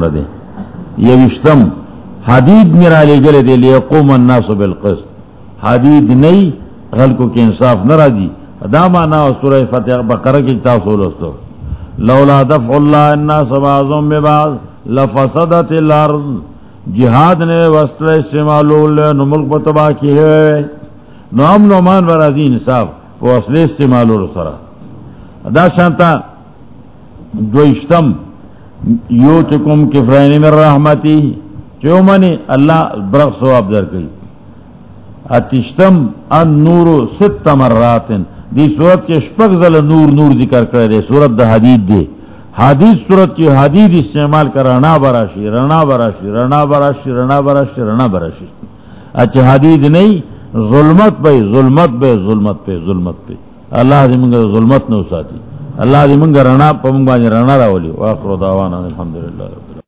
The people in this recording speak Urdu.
امر دے یوشتم حدید میرا لے گلے دے لیے قوم الناس بالقسط. حدید نئی غلقو کی انصاف نرا دی دا مانا سورہ فتح بقرہ کی تاثول استو لولا دفع اللہ الناس بعضم ببعض لفسدت الارض. جہاد نے وصل استعمالو لے نو ملک بتبا کی ہے نو امن و مان برازی انصاف وصل استعمالو رسرا دا شانتا دوشتم یوتکم کفرین من رحمتی چو منی اللہ برق سواب در کئی. اتشتم ان نور ست مرات دی صورت کے شپک زل نور نور ذکر کرے دے، صورت دا حدید دے. حدیث صورت کی حدید استعمال کر، رنا براشی رنا براشی رنا براشی رنا براشی رنا براشی. اچھا حدید نہیں، ظلمت پہ ظلمت پہ ظلمت پہ ظلمت پہ. اللہ دی منگا ظلمت نو ساتی اللہ دی منگا رنا پا منگا رنا راولی. واخر دعوانا الحمدللہ رب